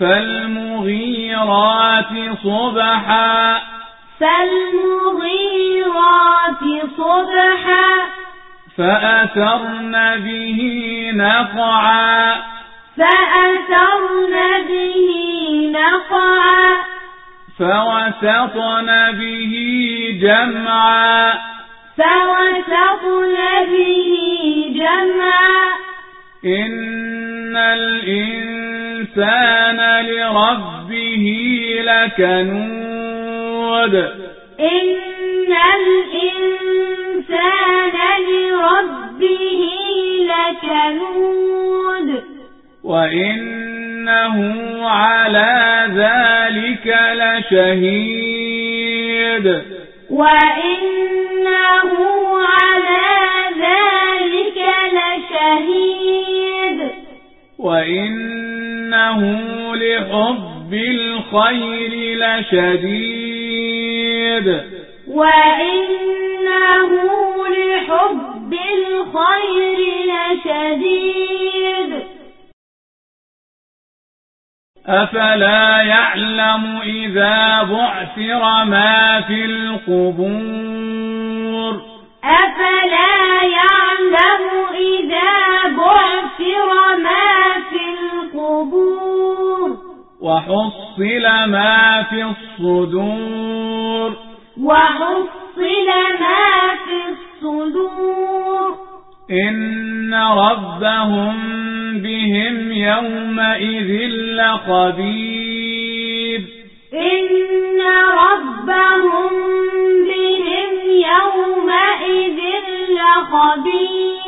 فالمغيرات صبحا. فالمغيرات صبحا. فأثرن به نقعا. فأثرن به نقعا. فوسطن به جمعا. فوسطن به جمعا. إن الإنسان لربه لكنود إن الإنسان لربه لكنود وإنه على ذلك لشهيد وإنه على ذلك لشهيد وإنه لحب الخير لشديد. وإنه لحب الخير لشديد. أفلا يعلم إذا بعثر ما في القبور؟ أفلا الصدور. وحصل ما في الصدور. وحصل ما في الصدور. إن ربهم بهم يومئذ لخبير إن ربهم بهم يومئذ لخبير